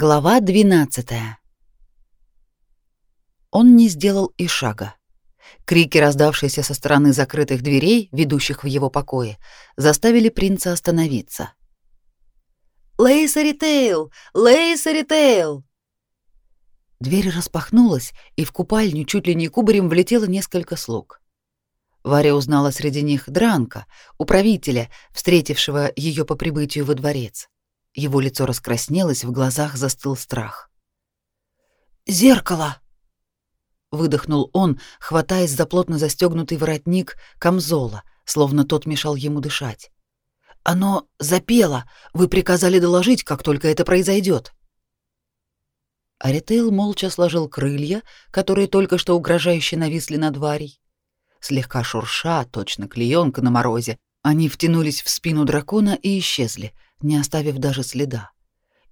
Глава 12. Он не сделал и шага. Крики, раздавшиеся со стороны закрытых дверей, ведущих в его покое, заставили принца остановиться. «Лейса Ритейл! Лейса Ритейл!» Дверь распахнулась, и в купальню чуть ли не кубарем влетело несколько слуг. Варя узнала среди них Дранка, управителя, встретившего ее по прибытию во дворец. Его лицо раскраснелось, в глазах застыл страх. «Зеркало!» — выдохнул он, хватаясь за плотно застегнутый воротник камзола, словно тот мешал ему дышать. «Оно запело! Вы приказали доложить, как только это произойдет!» Аритейл молча сложил крылья, которые только что угрожающе нависли над Варей. Слегка шурша, точно клеенка на морозе, они втянулись в спину дракона и исчезли — не оставив даже следа.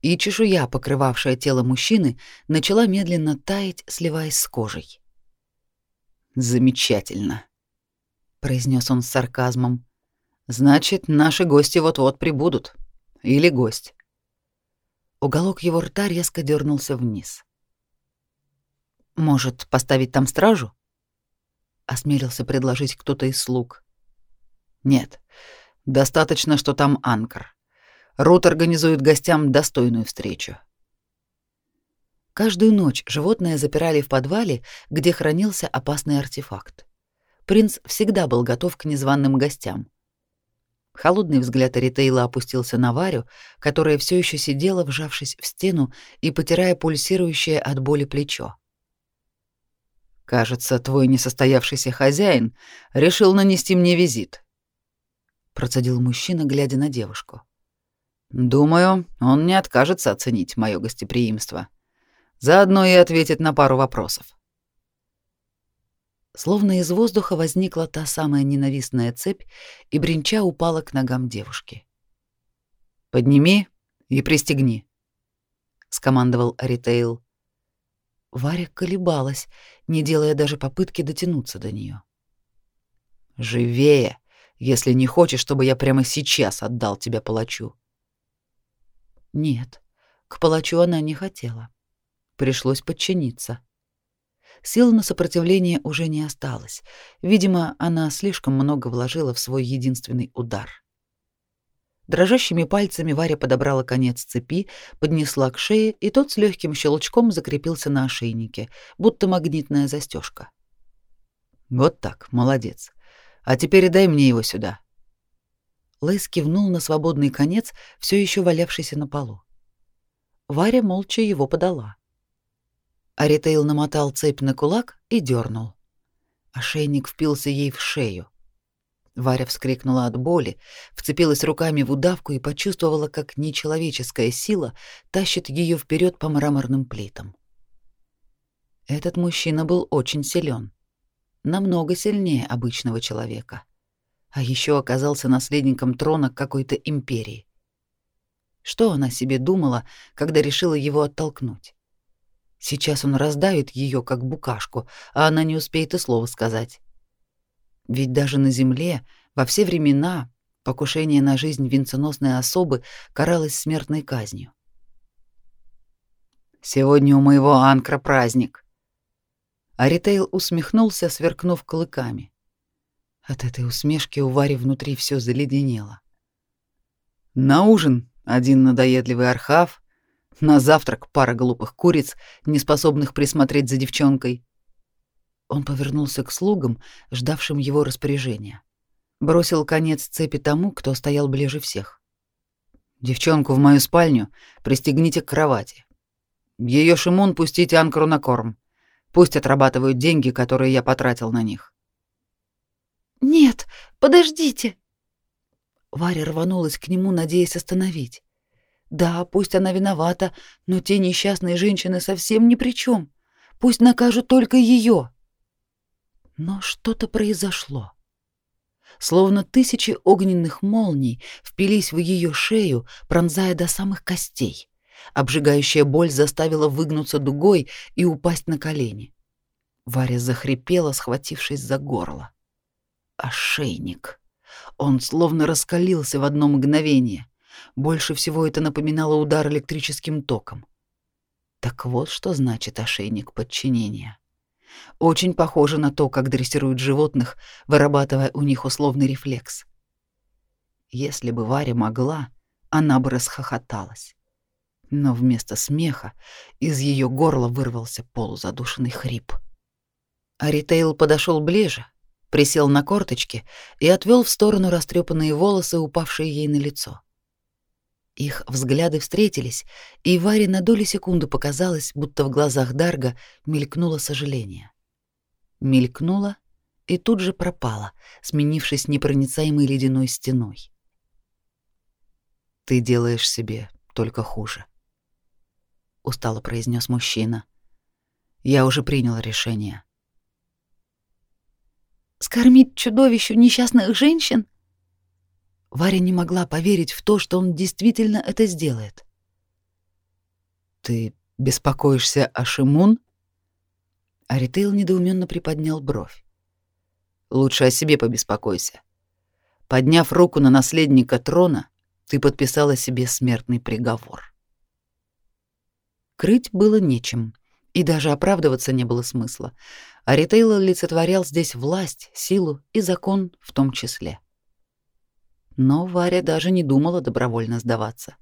И чешуя, покрывавшая тело мужчины, начала медленно таять, сливаясь с кожей. «Замечательно», — произнес он с сарказмом. «Значит, наши гости вот-вот прибудут. Или гость». Уголок его рта резко дернулся вниз. «Может, поставить там стражу?» — осмелился предложить кто-то из слуг. «Нет, достаточно, что там анкор. Рут организует гостям достойную встречу. Каждую ночь животное запирали в подвале, где хранился опасный артефакт. Принц всегда был готов к незваным гостям. Холодный взгляд Ритейла опустился на Варю, которая все еще сидела, вжавшись в стену и потирая пульсирующее от боли плечо. «Кажется, твой несостоявшийся хозяин решил нанести мне визит», — процедил мужчина, глядя на девушку. Думаю, он не откажется оценить мое гостеприимство. Заодно и ответит на пару вопросов. Словно из воздуха возникла та самая ненавистная цепь и бренча упала к ногам девушки. «Подними и пристегни», — скомандовал Аритейл. Варя колебалась, не делая даже попытки дотянуться до нее. «Живее, если не хочешь, чтобы я прямо сейчас отдал тебя палачу», нет, к палачу она не хотела. Пришлось подчиниться. Сил на сопротивление уже не осталось. Видимо, она слишком много вложила в свой единственный удар. Дрожащими пальцами Варя подобрала конец цепи, поднесла к шее, и тот с легким щелчком закрепился на ошейнике, будто магнитная застежка. Вот так, молодец. А теперь дай мне его сюда. Лэйс кивнул на свободный конец, все еще валявшийся на полу. Варя молча его подала. Аритейл намотал цепь на кулак и дернул. Ошейник впился ей в шею. Варя вскрикнула от боли, вцепилась руками в удавку и почувствовала, как нечеловеческая сила тащит ее вперед по мраморным плитам. Этот мужчина был очень силен, намного сильнее обычного человека а еще оказался наследником трона какой-то империи. Что она себе думала, когда решила его оттолкнуть? Сейчас он раздавит ее как букашку, а она не успеет и слова сказать. Ведь даже на земле во все времена покушение на жизнь венценосной особы каралось смертной казнью. Сегодня у моего анкра праздник. Аритейл усмехнулся, сверкнув клыками. От этой усмешки у Вари внутри все заледенело. На ужин один надоедливый архав, на завтрак пара глупых куриц, не способных присмотреть за девчонкой. Он повернулся к слугам, ждавшим его распоряжения. Бросил конец цепи тому, кто стоял ближе всех. Девчонку в мою спальню пристегните к кровати. Ее Шимон пустите анкру на корм. Пусть отрабатывают деньги, которые я потратил на них. «Нет, подождите!» Варя рванулась к нему, надеясь остановить. Да, пусть она виновата, но те несчастные женщины совсем ни при чем. Пусть накажут только ее. Но что-то произошло. Словно тысячи огненных молний впились в ее шею, пронзая до самых костей. Обжигающая боль заставила выгнуться дугой и упасть на колени. Варя захрипела, схватившись за горло. Ошейник. Он словно раскалился в одно мгновение. Больше всего это напоминало удар электрическим током. Так вот, что значит ошейник подчинения. Очень похоже на то, как дрессируют животных, вырабатывая у них условный рефлекс. Если бы Варя могла, она бы расхохоталась. Но вместо смеха из ее горла вырвался полузадушенный хрип. Аритейл подошел ближе, присел на корточки и отвел в сторону растрепанные волосы, упавшие ей на лицо. Их взгляды встретились, и Варе на долю секунды показалось, будто в глазах Дарга мелькнуло сожаление. Мелькнуло и тут же пропало, сменившись непроницаемой ледяной стеной. «Ты делаешь себе только хуже», — устало произнес мужчина. «Я уже принял решение». «Скормить чудовищу несчастных женщин?» Варя не могла поверить в то, что он действительно это сделает. «Ты беспокоишься о Шимун?» Аритейл недоуменно приподнял бровь. «Лучше о себе побеспокойся. Подняв руку на наследника трона, ты подписала себе смертный приговор». Крыть было нечем, и даже оправдываться не было смысла. Аритейл олицетворял здесь власть, силу и закон в том числе. Но Варя даже не думала добровольно сдаваться.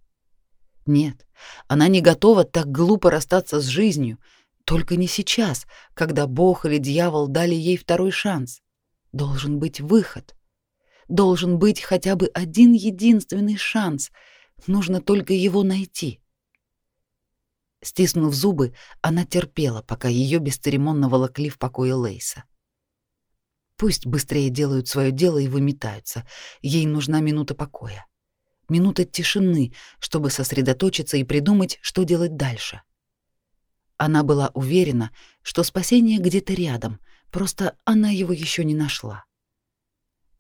Нет, она не готова так глупо расстаться с жизнью, только не сейчас, когда Бог или дьявол дали ей второй шанс. Должен быть выход. Должен быть хотя бы один единственный шанс. Нужно только его найти. Стиснув зубы, она терпела, пока ее бесцеремонно волокли в покое Лейса. Пусть быстрее делают свое дело и выметаются. Ей нужна минута покоя. Минута тишины, чтобы сосредоточиться и придумать, что делать дальше. Она была уверена, что спасение где-то рядом, просто она его еще не нашла.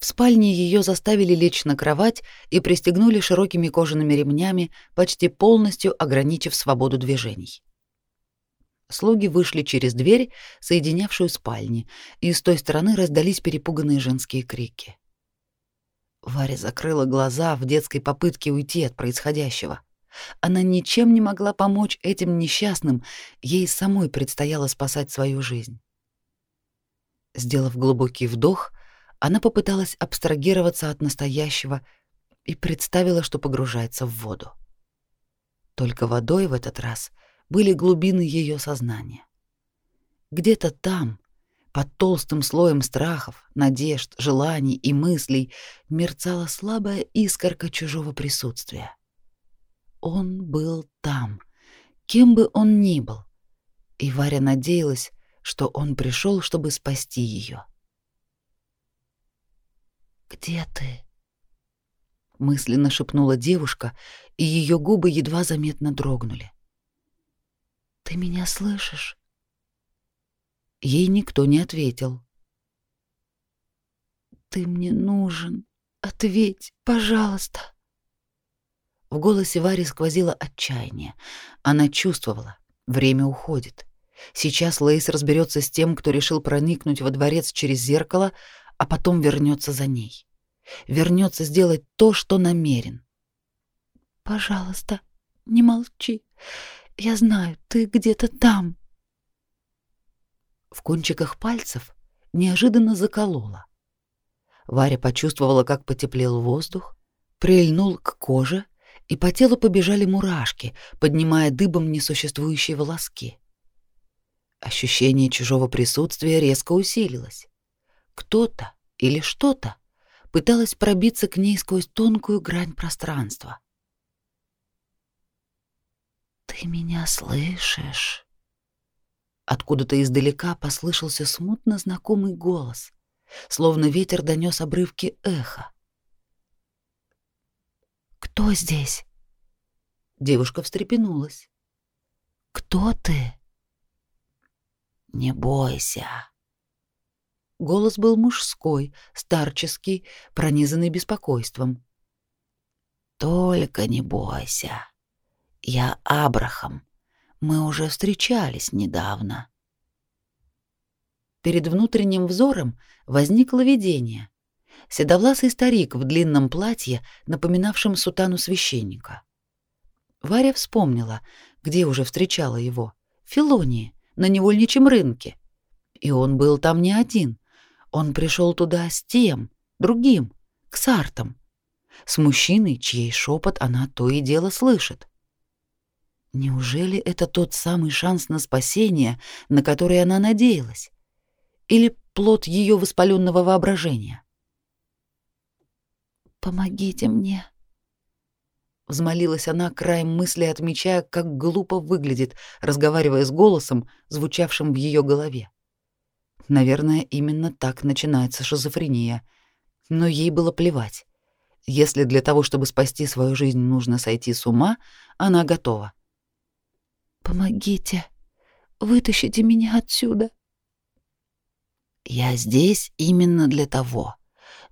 В спальне ее заставили лечь на кровать и пристегнули широкими кожаными ремнями, почти полностью ограничив свободу движений. Слуги вышли через дверь, соединявшую спальни, и с той стороны раздались перепуганные женские крики. Варя закрыла глаза в детской попытке уйти от происходящего. Она ничем не могла помочь этим несчастным, ей самой предстояло спасать свою жизнь. Сделав глубокий вдох, она попыталась абстрагироваться от настоящего и представила, что погружается в воду. Только водой в этот раз — были глубины ее сознания. Где-то там, под толстым слоем страхов, надежд, желаний и мыслей, мерцала слабая искорка чужого присутствия. Он был там, кем бы он ни был, и Варя надеялась, что он пришел, чтобы спасти ее. «Где ты?» — мысленно шепнула девушка, и ее губы едва заметно дрогнули. Ты меня слышишь? Ей никто не ответил. Ты мне нужен. Ответь, пожалуйста. В голосе Вари сквозило отчаяние. Она чувствовала, время уходит. Сейчас Лейс разберется с тем, кто решил проникнуть во дворец через зеркало, а потом вернется за ней. Вернется сделать то, что намерен. Пожалуйста, не молчи. Я знаю, ты где-то там. В кончиках пальцев неожиданно закололо. Варя почувствовала, как потеплел воздух, прильнул к коже, и по телу побежали мурашки, поднимая дыбом несуществующие волоски. Ощущение чужого присутствия резко усилилось. Кто-то или что-то пыталось пробиться к ней сквозь тонкую грань пространства. «Ты меня слышишь?» Откуда-то издалека послышался смутно знакомый голос, словно ветер донес обрывки эха. «Кто здесь?» Девушка встрепенулась. «Кто ты?» «Не бойся». Голос был мужской, старческий, пронизанный беспокойством. «Только не бойся. Я Абрахам. Мы уже встречались недавно. Перед внутренним взором возникло видение. Седовласый старик в длинном платье, напоминавшем сутану священника. Варя вспомнила, где уже встречала его, в Филонии, на невольничьем рынке. И он был там не один. Он пришел туда с тем, другим, к Сартам, с мужчиной, чьей шепот она то и дело слышит. Неужели это тот самый шанс на спасение, на который она надеялась? Или плод ее воспаленного воображения? «Помогите мне», — взмолилась она, краем мысли отмечая, как глупо выглядит, разговаривая с голосом, звучавшим в ее голове. Наверное, именно так начинается шизофрения. Но ей было плевать. Если для того, чтобы спасти свою жизнь, нужно сойти с ума, она готова. «Помогите, вытащите меня отсюда». «Я здесь именно для того,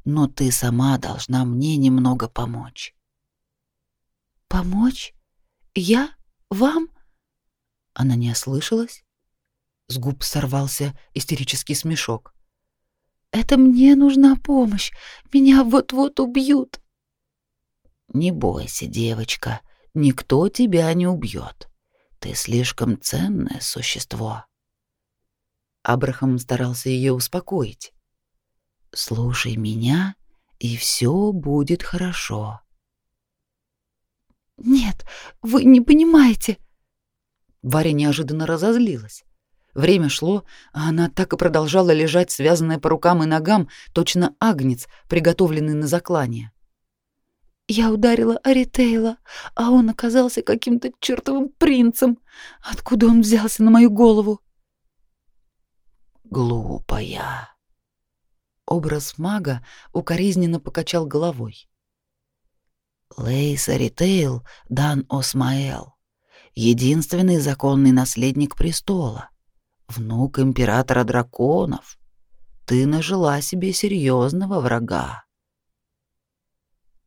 но ты сама должна мне немного помочь». «Помочь? Я? Вам?» Она не ослышалась. С губ сорвался истерический смешок. «Это мне нужна помощь. Меня вот-вот убьют». «Не бойся, девочка, никто тебя не убьет. Ты слишком ценное существо». Абрахам старался ее успокоить. «Слушай меня, и все будет хорошо». «Нет, вы не понимаете». Варя неожиданно разозлилась. Время шло, а она так и продолжала лежать, связанная по рукам и ногам, точно агнец, приготовленный на заклание. Я ударила Аритейла, а он оказался каким-то чертовым принцем. Откуда он взялся на мою голову? Глупая. Образ мага укоризненно покачал головой. Лейс Аритейл дан Осмаэл, единственный законный наследник престола, внук императора драконов. Ты нажила себе серьезного врага.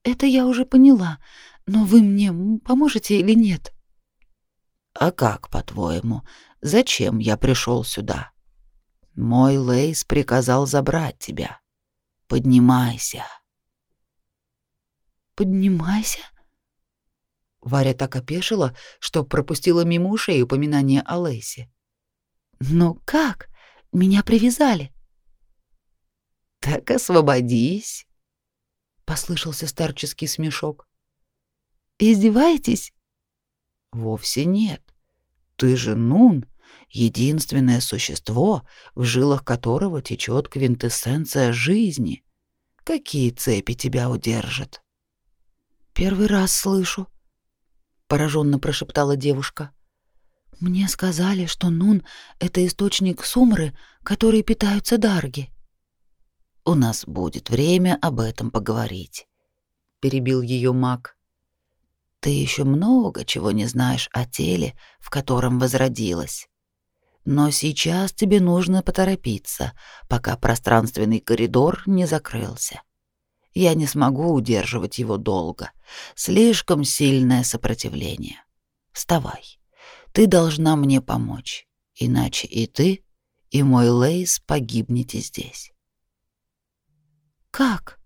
Это я уже поняла, но вы мне поможете или нет? А как, по-твоему, зачем я пришел сюда? Мой Лейс приказал забрать тебя. Поднимайся. Поднимайся? Варя так опешила, что пропустила мимо ушей упоминание о Лейсе. Но как? Меня привязали. Так освободись послышался старческий смешок. Издеваетесь? Вовсе нет. Ты же Нун, единственное существо, в жилах которого течет квинтэссенция жизни. Какие цепи тебя удержат? Первый раз слышу, пораженно прошептала девушка. Мне сказали, что Нун это источник сумры, который питаются дарги. У нас будет время об этом поговорить, перебил ее маг. Ты еще много чего не знаешь о теле, в котором возродилась. Но сейчас тебе нужно поторопиться, пока пространственный коридор не закрылся. Я не смогу удерживать его долго. Слишком сильное сопротивление. Вставай. Ты должна мне помочь, иначе и ты, и мой Лейс погибнете здесь. Как?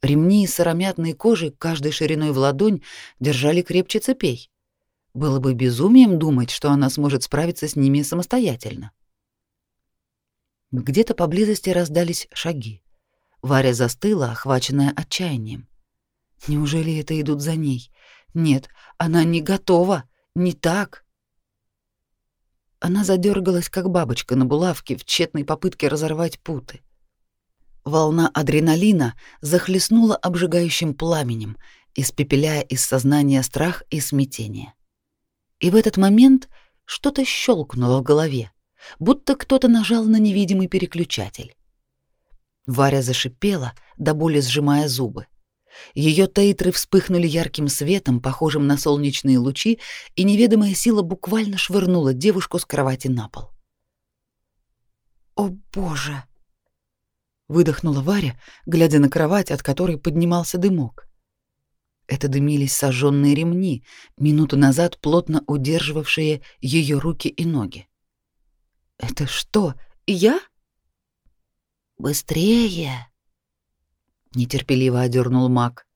Ремни из сыромятной кожи, каждой шириной в ладонь, держали крепче цепей. Было бы безумием думать, что она сможет справиться с ними самостоятельно. Где-то поблизости раздались шаги. Варя застыла, охваченная отчаянием. Неужели это идут за ней? Нет, она не готова, не так. Она задергалась, как бабочка на булавке в тщетной попытке разорвать путы. Волна адреналина захлестнула обжигающим пламенем, испепеляя из сознания страх и смятение. И в этот момент что-то щелкнуло в голове, будто кто-то нажал на невидимый переключатель. Варя зашипела, до боли сжимая зубы. Ее тейтры вспыхнули ярким светом, похожим на солнечные лучи, и неведомая сила буквально швырнула девушку с кровати на пол. «О, боже!» выдохнула Варя, глядя на кровать, от которой поднимался дымок. Это дымились сожженные ремни, минуту назад плотно удерживавшие ее руки и ноги. Это что, я? Быстрее! Нетерпеливо одернул Мак.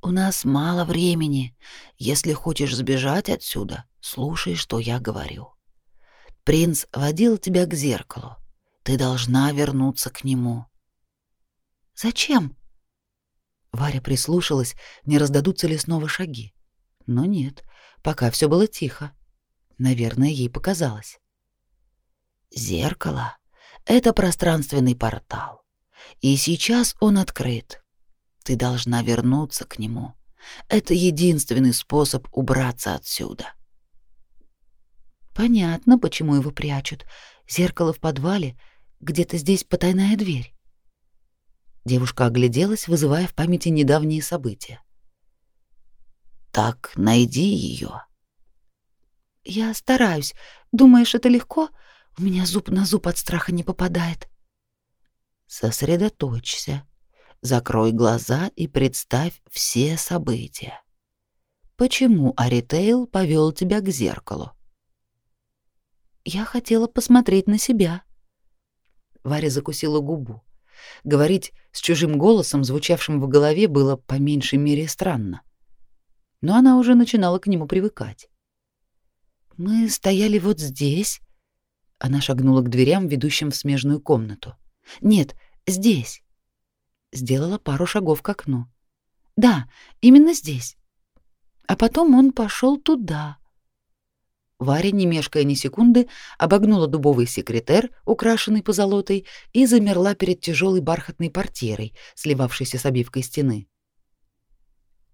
У нас мало времени. Если хочешь сбежать отсюда, слушай, что я говорю. Принц водил тебя к зеркалу. Ты должна вернуться к нему. Зачем? Варя прислушалась, не раздадутся ли снова шаги. Но нет, пока все было тихо. Наверное, ей показалось. Зеркало — это пространственный портал. И сейчас он открыт. Ты должна вернуться к нему. Это единственный способ убраться отсюда. Понятно, почему его прячут. Зеркало в подвале, где-то здесь потайная дверь. Девушка огляделась, вызывая в памяти недавние события. Так найди ее. Я стараюсь. Думаешь, это легко? У меня зуб на зуб от страха не попадает. Сосредоточься. Закрой глаза и представь все события. Почему Аритейл повел тебя к зеркалу? Я хотела посмотреть на себя. Варя закусила губу. Говорить с чужим голосом, звучавшим в голове, было по меньшей мере странно. Но она уже начинала к нему привыкать. Мы стояли вот здесь. Она шагнула к дверям, ведущим в смежную комнату. Нет, здесь. Сделала пару шагов к окну. Да, именно здесь. А потом он пошел туда. Варя, не мешкая ни секунды, обогнула дубовый секретер, украшенный позолотой, и замерла перед тяжелой бархатной портьерой, сливавшейся с обивкой стены.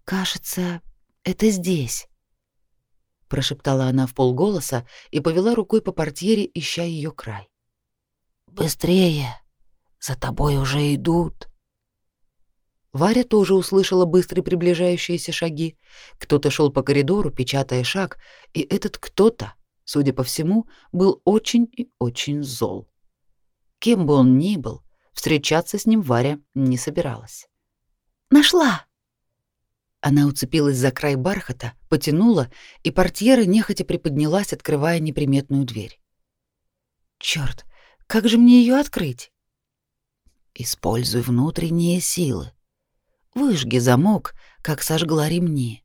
«Кажется, это здесь», — прошептала она в полголоса и повела рукой по портьере, ища ее край. «Быстрее! За тобой уже идут!» Варя тоже услышала быстрые приближающиеся шаги. Кто-то шел по коридору, печатая шаг, и этот кто-то, судя по всему, был очень и очень зол. Кем бы он ни был, встречаться с ним Варя не собиралась. «Нашла!» Она уцепилась за край бархата, потянула, и портьера нехотя приподнялась, открывая неприметную дверь. «Чёрт, как же мне ее открыть?» «Используй внутренние силы», Выжги замок, как сожгла ремни.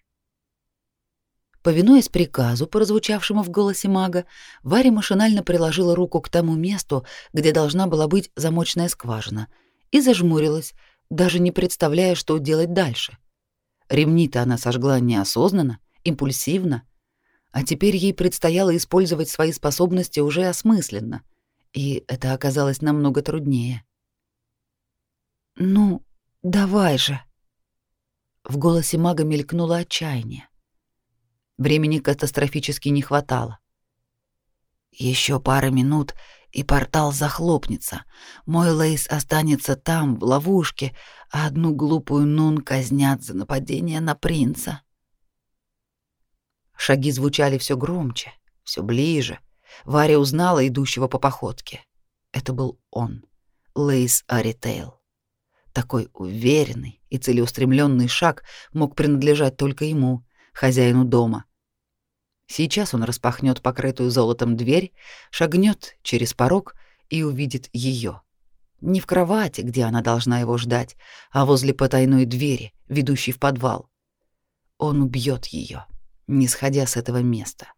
Повинуясь приказу, прозвучавшему в голосе мага, Варя машинально приложила руку к тому месту, где должна была быть замочная скважина, и зажмурилась, даже не представляя, что делать дальше. Ремни-то она сожгла неосознанно, импульсивно, а теперь ей предстояло использовать свои способности уже осмысленно, и это оказалось намного труднее. «Ну, давай же!» В голосе мага мелькнуло отчаяние. Времени катастрофически не хватало. Еще пара минут, и портал захлопнется. Мой Лейс останется там, в ловушке, а одну глупую Нун казнят за нападение на принца. Шаги звучали все громче, все ближе. Варя узнала идущего по походке. Это был он, Лейс Аритейл. Такой уверенный и целеустремленный шаг мог принадлежать только ему, хозяину дома. Сейчас он распахнет покрытую золотом дверь, шагнет через порог и увидит ее. Не в кровати, где она должна его ждать, а возле потайной двери, ведущей в подвал. Он убьет ее, не сходя с этого места.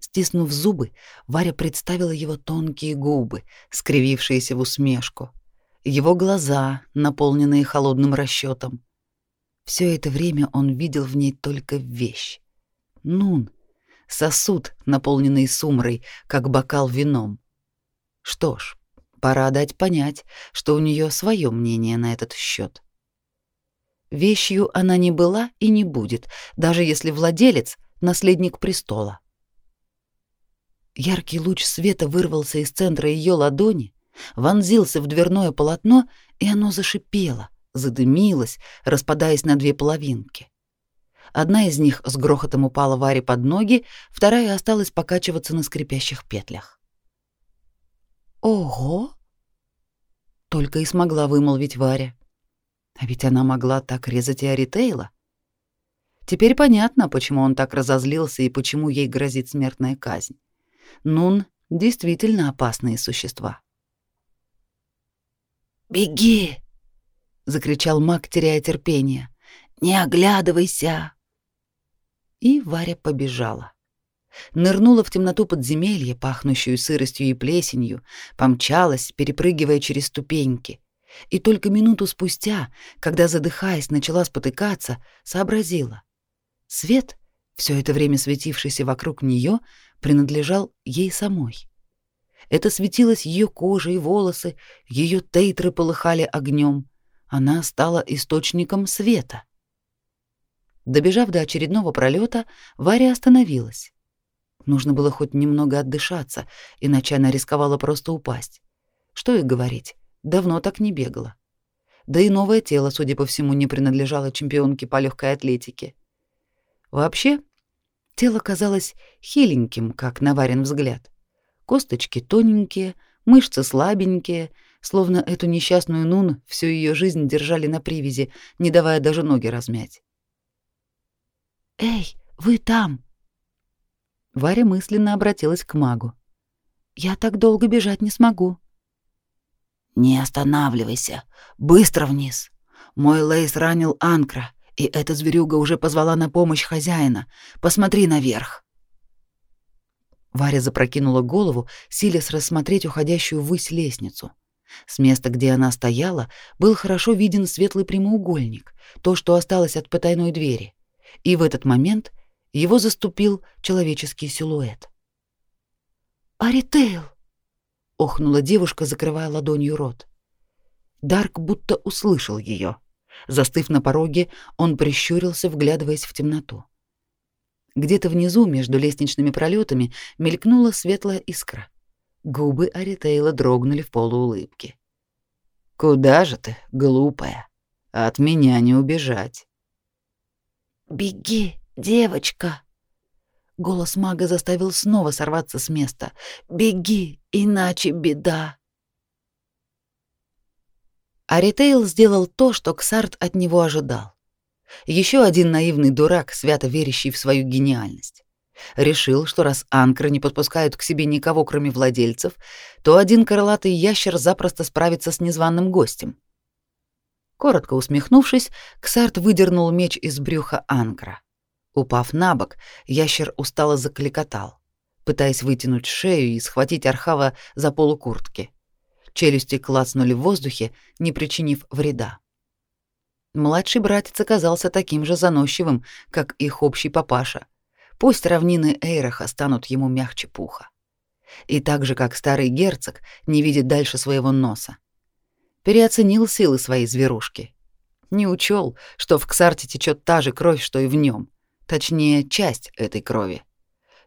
Стиснув зубы, Варя представила его тонкие губы, скривившиеся в усмешку, его глаза, наполненные холодным расчетом. Все это время он видел в ней только вещь. Нун, сосуд, наполненный сумрой, как бокал вином. Что ж, пора дать понять, что у нее свое мнение на этот счет. Вещью она не была и не будет, даже если владелец — наследник престола. Яркий луч света вырвался из центра ее ладони, вонзился в дверное полотно, и оно зашипело, задымилось, распадаясь на две половинки. Одна из них с грохотом упала Варе под ноги, вторая осталась покачиваться на скрипящих петлях. «Ого!» — только и смогла вымолвить Варя. А ведь она могла так резать и Аритейла. Теперь понятно, почему он так разозлился и почему ей грозит смертная казнь. Нун — действительно опасные существа. «Беги!» — закричал маг, теряя терпение. Не оглядывайся!» И Варя побежала. Нырнула в темноту подземелья, пахнущую сыростью и плесенью, помчалась, перепрыгивая через ступеньки. И только минуту спустя, когда, задыхаясь, начала спотыкаться, сообразила. Свет, все это время светившийся вокруг нее, принадлежал ей самой. Это светилось ее кожа и волосы, ее тейтры полыхали огнем. Она стала источником света. Добежав до очередного пролета, Варя остановилась. Нужно было хоть немного отдышаться, иначе она рисковала просто упасть. Что и говорить, давно так не бегала. Да и новое тело, судя по всему, не принадлежало чемпионке по легкой атлетике. Вообще, тело казалось хиленьким, как на Варин взгляд. Косточки тоненькие, мышцы слабенькие, словно эту несчастную Нун всю ее жизнь держали на привязи, не давая даже ноги размять. «Эй, вы там!» Варя мысленно обратилась к магу. «Я так долго бежать не смогу». «Не останавливайся. Быстро вниз. Мой Лейс ранил Анкра, и эта зверюга уже позвала на помощь хозяина. Посмотри наверх». Варя запрокинула голову, силясь рассмотреть уходящую ввысь лестницу. С места, где она стояла, был хорошо виден светлый прямоугольник, то, что осталось от потайной двери. И в этот момент его заступил человеческий силуэт. «Аритейл!» — охнула девушка, закрывая ладонью рот. Дарк будто услышал ее. Застыв на пороге, он прищурился, вглядываясь в темноту. Где-то внизу, между лестничными пролетами, мелькнула светлая искра. Губы Аритейла дрогнули в полуулыбке. «Куда же ты, глупая? От меня не убежать». «Беги, девочка!» Голос мага заставил снова сорваться с места. «Беги, иначе беда!» Аритейл сделал то, что Ксарт от него ожидал. Еще один наивный дурак, свято верящий в свою гениальность. Решил, что раз анкры не подпускают к себе никого, кроме владельцев, то один крылатый ящер запросто справится с незваным гостем. Коротко усмехнувшись, Ксарт выдернул меч из брюха анкра. Упав на бок, ящер устало закликотал, пытаясь вытянуть шею и схватить Архава за полу куртки. Челюсти клацнули в воздухе, не причинив вреда. Младший братец оказался таким же заносчивым, как их общий папаша. Пусть равнины Эйраха станут ему мягче пуха. И так же, как старый герцог, не видит дальше своего носа. Переоценил силы своей зверушки. Не учел, что в Ксарте течет та же кровь, что и в нем, точнее, часть этой крови.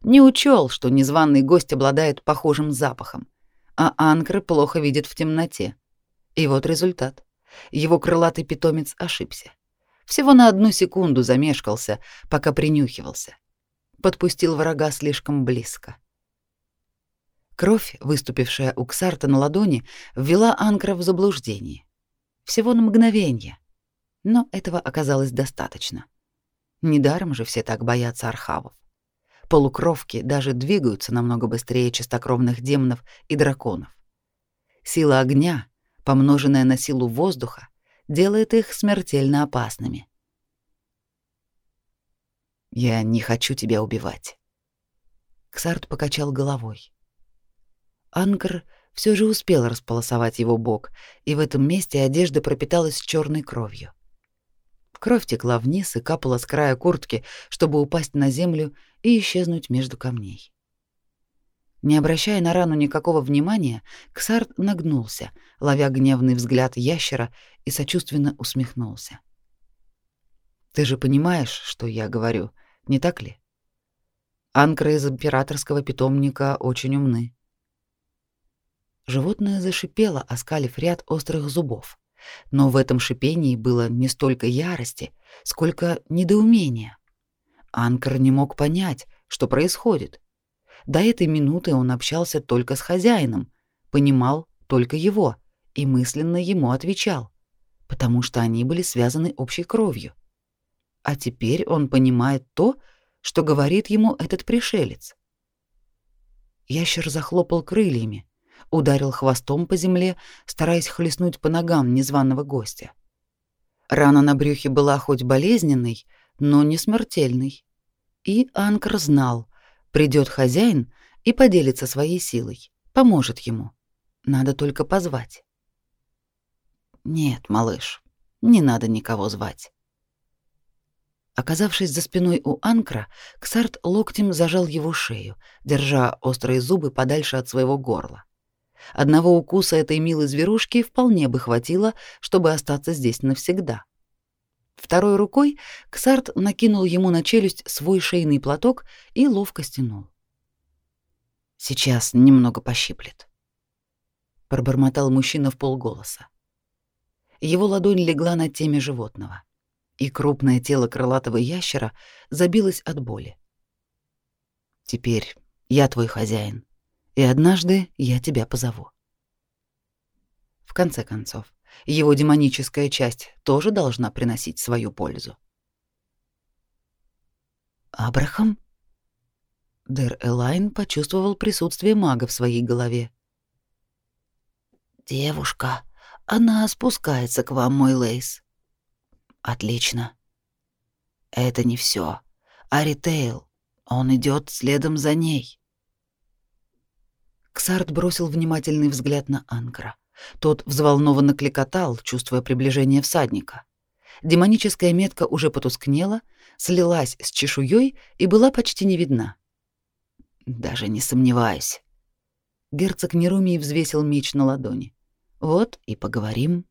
Не учел, что незваный гость обладает похожим запахом, а Анкры плохо видит в темноте. И вот результат. Его крылатый питомец ошибся. Всего на одну секунду замешкался, пока принюхивался. Подпустил врага слишком близко. Кровь, выступившая у Ксарта на ладони, ввела Анкра в заблуждение. Всего на мгновение. Но этого оказалось достаточно. Недаром же все так боятся архавов. Полукровки даже двигаются намного быстрее чистокровных демонов и драконов. Сила огня помноженная на силу воздуха, делает их смертельно опасными. Я не хочу тебя убивать. Ксарт покачал головой. Ангр все же успел располосовать его бок, и в этом месте одежда пропиталась черной кровью. Кровь текла вниз и капала с края куртки, чтобы упасть на землю и исчезнуть между камней. Не обращая на рану никакого внимания, Ксарт нагнулся, ловя гневный взгляд ящера и сочувственно усмехнулся. Ты же понимаешь, что я говорю, не так ли? Анкры из императорского питомника очень умны. Животное зашипело, оскалив ряд острых зубов. Но в этом шипении было не столько ярости, сколько недоумения. Анкр не мог понять, что происходит. До этой минуты он общался только с хозяином, понимал только его и мысленно ему отвечал, потому что они были связаны общей кровью. А теперь он понимает то, что говорит ему этот пришелец. Ящер захлопал крыльями, ударил хвостом по земле, стараясь хлестнуть по ногам незваного гостя. Рана на брюхе была хоть болезненной, но не смертельной. И Анкр знал, придет хозяин и поделится своей силой, поможет ему. Надо только позвать. Нет, малыш, не надо никого звать. Оказавшись за спиной у Анкра, Ксарт локтем зажал его шею, держа острые зубы подальше от своего горла. Одного укуса этой милой зверушки вполне бы хватило, чтобы остаться здесь навсегда. Второй рукой Ксарт накинул ему на челюсть свой шейный платок и ловко стянул. «Сейчас немного пощиплет», — пробормотал мужчина в полголоса. Его ладонь легла на теме животного и крупное тело крылатого ящера забилось от боли. «Теперь я твой хозяин, и однажды я тебя позову». В конце концов, его демоническая часть тоже должна приносить свою пользу. «Абрахам?» Дэр Элайн почувствовал присутствие мага в своей голове. «Девушка, она спускается к вам, мой Лейс», Отлично. Это не все. Аритейл, он идет следом за ней. Ксарт бросил внимательный взгляд на Анкра. Тот взволнованно кликотал, чувствуя приближение всадника. Демоническая метка уже потускнела, слилась с чешуей и была почти не видна. Даже не сомневаюсь. Герцог Нерумий взвесил меч на ладони. Вот и поговорим.